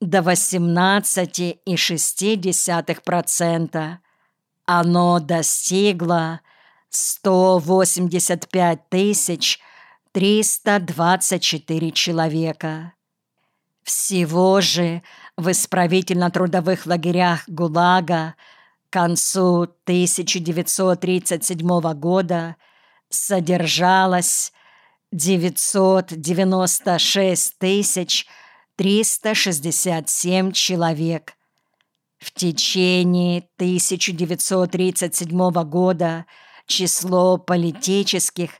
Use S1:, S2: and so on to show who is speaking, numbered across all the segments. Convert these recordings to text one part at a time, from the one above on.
S1: до 18,6%. Оно достигло 185 тысяч 324 человека. Всего же в исправительно-трудовых лагерях ГУЛАГа к концу 1937 года содержалось 996 тысяч 367 человек. В течение 1937 года число политических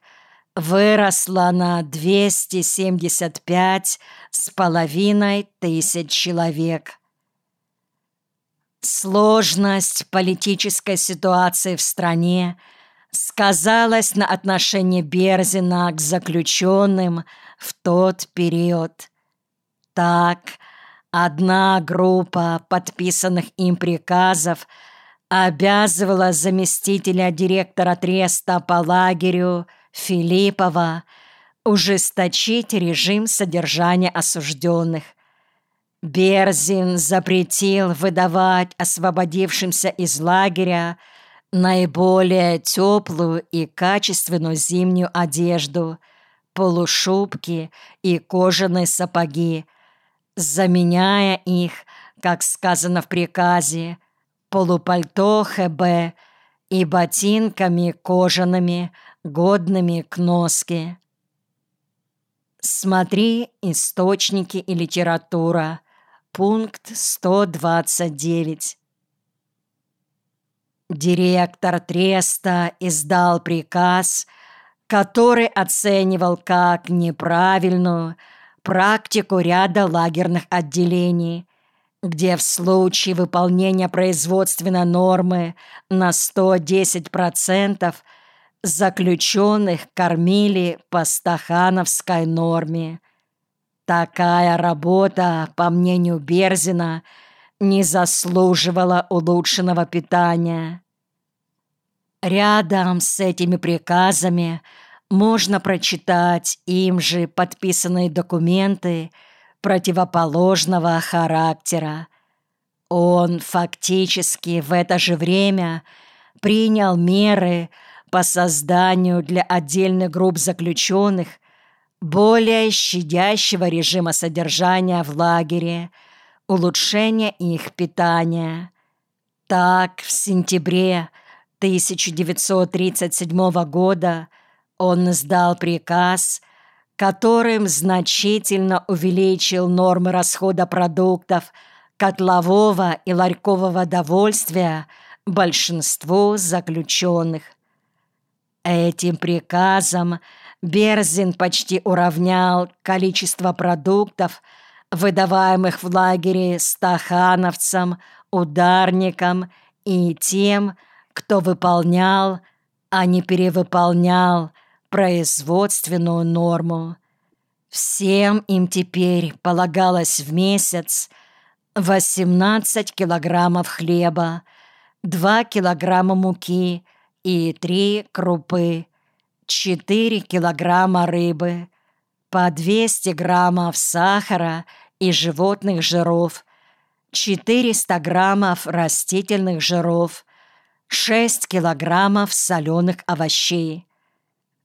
S1: выросло на 275 с половиной тысяч человек. Сложность политической ситуации в стране сказалась на отношении Берзина к заключенным в тот период. Так, одна группа подписанных им приказов обязывала заместителя директора треста по лагерю Филиппова ужесточить режим содержания осужденных. Берзин запретил выдавать освободившимся из лагеря наиболее теплую и качественную зимнюю одежду, полушубки и кожаные сапоги, заменяя их, как сказано в приказе, полупальто ХБ и ботинками кожаными, годными к носке. Смотри источники и литература. Пункт 129. Директор Треста издал приказ, который оценивал как неправильную практику ряда лагерных отделений, где в случае выполнения производственной нормы на 110% заключенных кормили по стахановской норме. Такая работа, по мнению Берзина, не заслуживала улучшенного питания. Рядом с этими приказами – можно прочитать им же подписанные документы противоположного характера. Он фактически в это же время принял меры по созданию для отдельных групп заключенных более щадящего режима содержания в лагере, улучшения их питания. Так, в сентябре 1937 года он издал приказ, которым значительно увеличил нормы расхода продуктов котлового и ларькового довольствия большинству заключенных. Этим приказом Берзин почти уравнял количество продуктов, выдаваемых в лагере стахановцам, ударникам и тем, кто выполнял, а не перевыполнял производственную норму. Всем им теперь полагалось в месяц 18 килограммов хлеба, 2 килограмма муки и 3 крупы, 4 килограмма рыбы, по 200 граммов сахара и животных жиров, 400 граммов растительных жиров, 6 килограммов соленых овощей.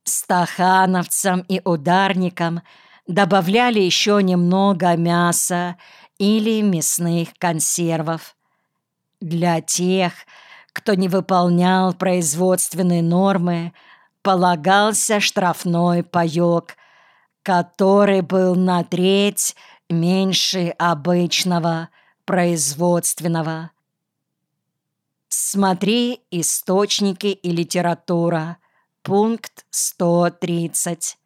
S1: Стахановцам и ударникам добавляли еще немного мяса или мясных консервов. Для тех, кто не выполнял производственные нормы, полагался штрафной паёк, который был на треть меньше обычного производственного. Смотри источники и литература. Пункт 130.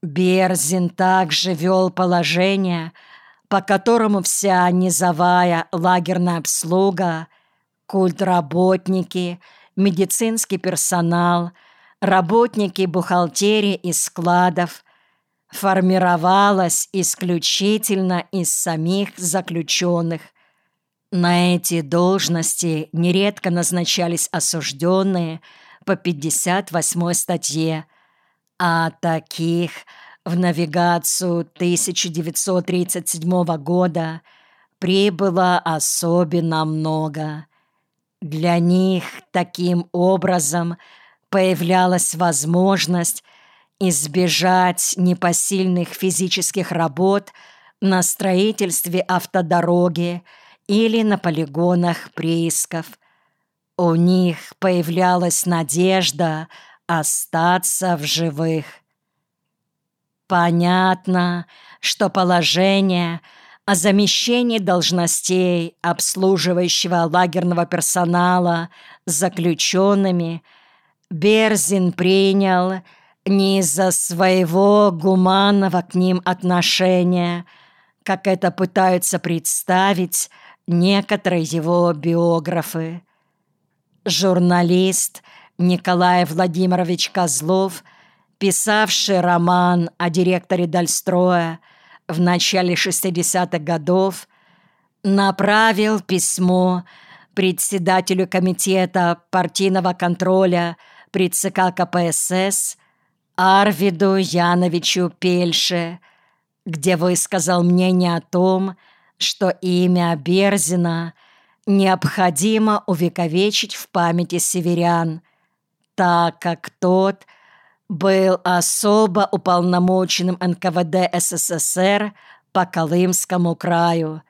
S1: Берзин также вел положение, по которому вся низовая лагерная обслуга, культработники, медицинский персонал, работники бухгалтерии и складов формировалась исключительно из самих заключенных. На эти должности нередко назначались осужденные по 58 статье, а таких в навигацию 1937 года прибыло особенно много. Для них таким образом появлялась возможность избежать непосильных физических работ на строительстве автодороги или на полигонах приисков. У них появлялась надежда остаться в живых. Понятно, что положение о замещении должностей обслуживающего лагерного персонала заключенными Берзин принял не из-за своего гуманного к ним отношения, как это пытаются представить некоторые его биографы. Журналист Николай Владимирович Козлов, писавший роман о директоре Дальстроя в начале 60-х годов, направил письмо председателю комитета партийного контроля при ЦК КПСС Арвиду Яновичу Пельше, где высказал мнение о том, что имя Берзина необходимо увековечить в памяти северян, так как тот был особо уполномоченным НКВД СССР по Колымскому краю.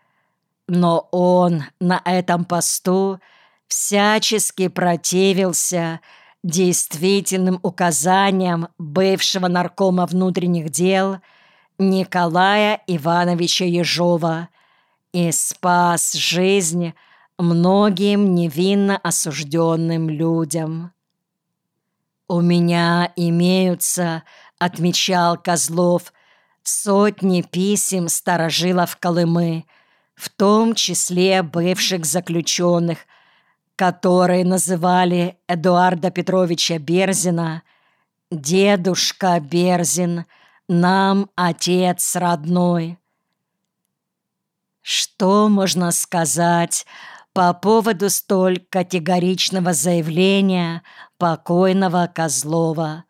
S1: Но он на этом посту всячески противился действительным указаниям бывшего наркома внутренних дел Николая Ивановича Ежова и спас жизнь многим невинно осужденным людям. «У меня имеются, — отмечал Козлов, — сотни писем старожилов Колымы, в том числе бывших заключенных, которые называли Эдуарда Петровича Берзина «Дедушка Берзин, нам отец родной». Что можно сказать по поводу столь категоричного заявления покойного Козлова?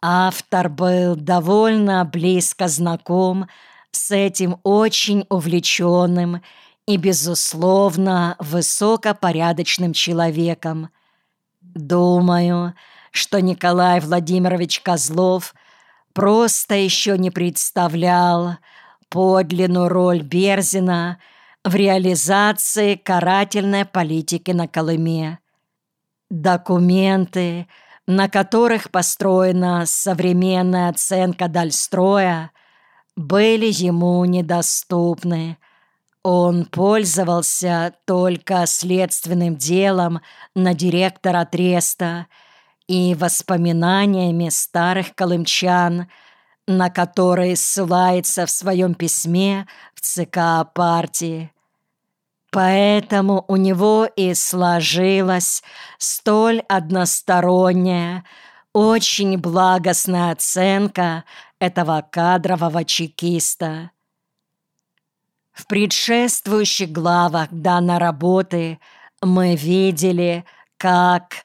S1: Автор был довольно близко знаком с этим очень увлеченным и, безусловно, высокопорядочным человеком. Думаю, что Николай Владимирович Козлов просто еще не представлял подлинную роль Берзина в реализации карательной политики на Колыме. Документы, на которых построена современная оценка Дальстроя, были ему недоступны – он пользовался только следственным делом на директора Треста и воспоминаниями старых колымчан, на которые ссылается в своем письме в ЦК партии. Поэтому у него и сложилась столь односторонняя, очень благостная оценка этого кадрового чекиста. В предшествующих главах данной работы мы видели, как,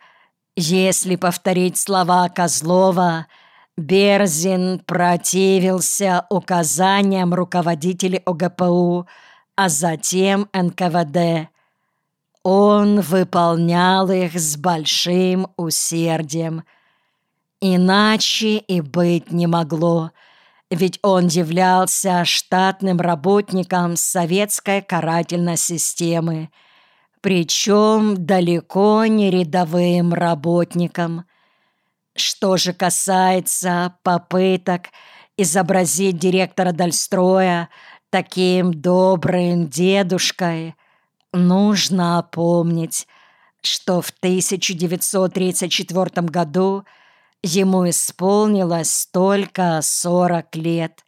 S1: если повторить слова Козлова, Берзин противился указаниям руководителей ОГПУ, а затем НКВД. Он выполнял их с большим усердием. Иначе и быть не могло – ведь он являлся штатным работником советской карательной системы, причем далеко не рядовым работником. Что же касается попыток изобразить директора Дальстроя таким добрым дедушкой, нужно помнить, что в 1934 году – Ему исполнилось только сорок лет.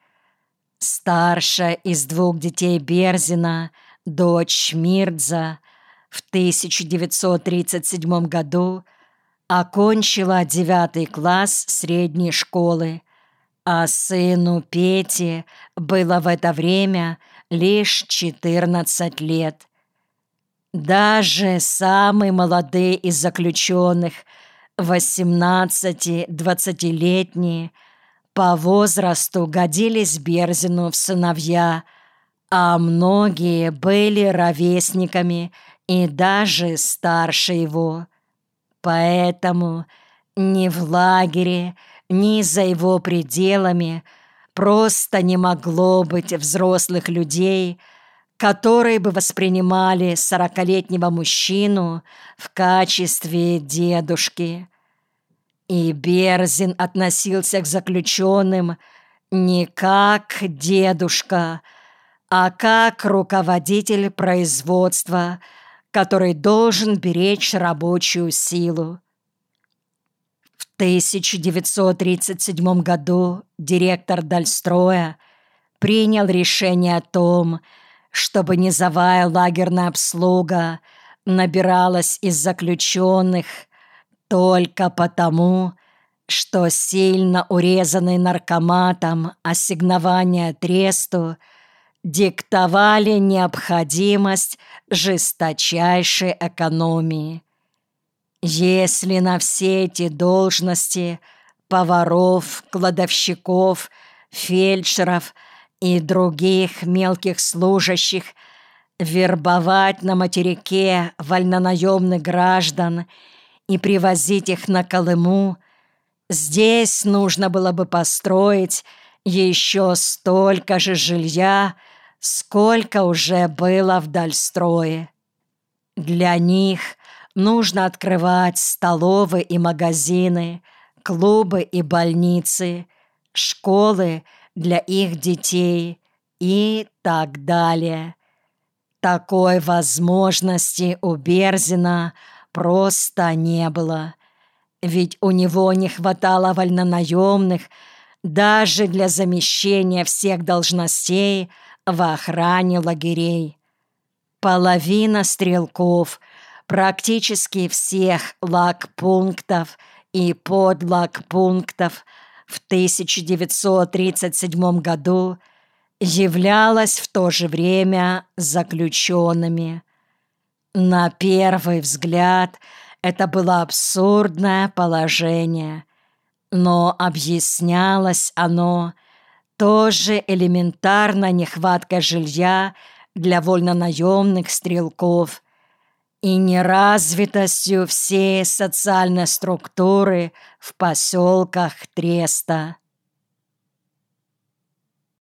S1: Старшая из двух детей Берзина, дочь Мирдза, в 1937 году окончила девятый класс средней школы, а сыну Пете было в это время лишь 14 лет. Даже самый молодые из заключенных – 18-20-летние по возрасту годились Берзину в сыновья, а многие были ровесниками и даже старше его. Поэтому ни в лагере, ни за его пределами просто не могло быть взрослых людей, которые бы воспринимали сорокалетнего мужчину в качестве дедушки. И Берзин относился к заключенным не как дедушка, а как руководитель производства, который должен беречь рабочую силу. В 1937 году директор Дальстроя принял решение о том, чтобы низовая лагерная обслуга набиралась из заключенных только потому, что сильно урезанный наркоматом ассигнования тресту диктовали необходимость жесточайшей экономии. Если на все эти должности поваров, кладовщиков, фельдшеров и других мелких служащих вербовать на материке вольнонаемных граждан и привозить их на Колыму, здесь нужно было бы построить еще столько же жилья, сколько уже было в Дальстрое. Для них нужно открывать столовые и магазины, клубы и больницы, школы для их детей и так далее. Такой возможности у Берзина просто не было, ведь у него не хватало вольнонаемных даже для замещения всех должностей в охране лагерей. Половина стрелков практически всех лагпунктов и подлагпунктов в 1937 году являлась в то же время заключенными. На первый взгляд это было абсурдное положение, но объяснялось оно тоже элементарно нехваткой жилья для вольнонаемных стрелков и неразвитостью всей социальной структуры в поселках Треста.